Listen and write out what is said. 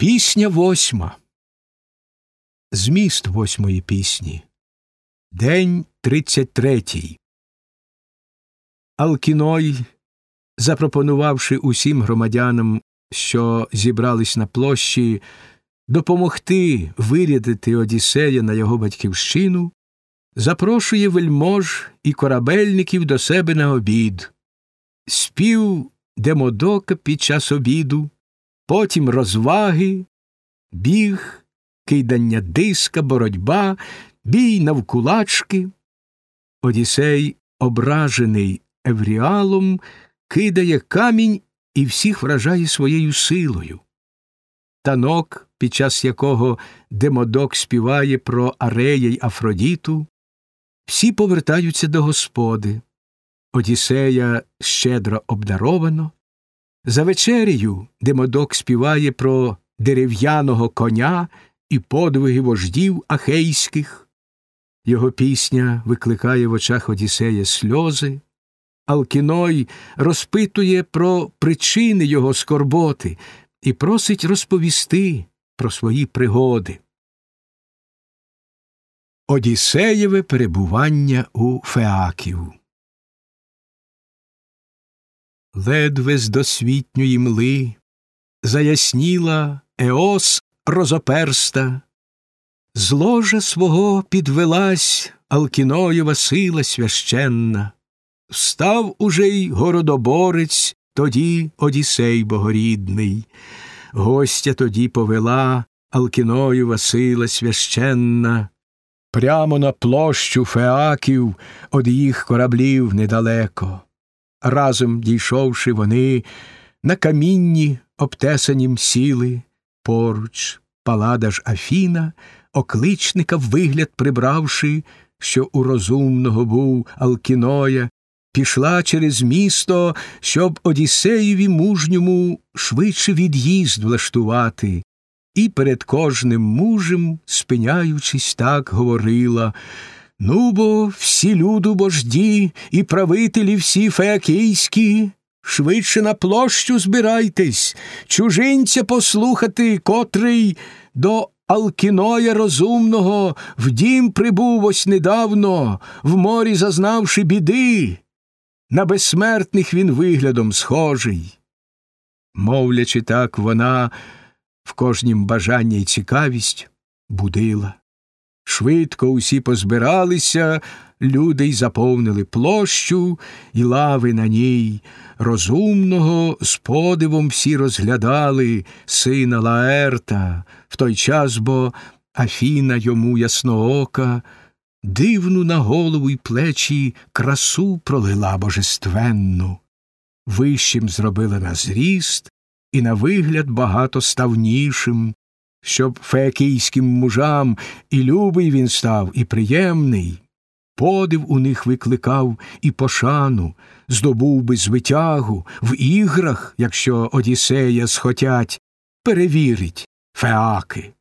Пісня восьма. Зміст восьмої пісні. День тридцять третій. Алкіной, запропонувавши усім громадянам, що зібрались на площі, допомогти вирядити Одіссея на його батьківщину, запрошує вельмож і корабельників до себе на обід. Спів Демодока під час обіду потім розваги, біг, кидання диска, боротьба, бій навкулачки. Одісей, ображений Евріалом, кидає камінь і всіх вражає своєю силою. Танок, під час якого Демодок співає про Арея й Афродіту, всі повертаються до господи. Одіссея щедро обдаровано, за вечерею Демодок співає про дерев'яного коня і подвиги вождів ахейських. Його пісня викликає в очах Одіссея сльози, Алкіной розпитує про причини його скорботи і просить розповісти про свої пригоди. Одіссеєве перебування у Феаків ледве з досвітньої мли, заясніла Еос розоперста, з ложа свого підвелась Алкіноєва сила священна, встав уже й городоборець тоді Одісей богорідний, гостя тоді повела Алкіноєва сила священна, прямо на площу феаків од їх кораблів недалеко. Разом дійшовши, вони на камінні обтесанім сіли поруч палада ж Афіна, окличника вигляд прибравши, що у розумного був Алкіноя, пішла через місто, щоб Одіссеєві мужньому швидше від'їзд влаштувати, і перед кожним мужем, спиняючись, так говорила Ну, бо всі люду божді і правителі всі феакійські, швидше на площу збирайтесь, чужинця послухати, котрий до Алкіноя розумного в дім прибув ось недавно, в морі зазнавши біди. На безсмертних він виглядом схожий. Мовлячи так, вона в кожнім бажання й цікавість будила. Швидко усі позбиралися, люди й заповнили площу, і лави на ній. Розумного з подивом всі розглядали сина Лаерта, в той час бо Афіна йому ясноока, дивну на голову й плечі красу пролила божественну. Вищим зробила на зріст і на вигляд багато ставнішим, щоб феакійським мужам і любий він став, і приємний, подив у них викликав і пошану, здобув би звитягу в іграх, якщо Одіссея схотять, перевірить феаки.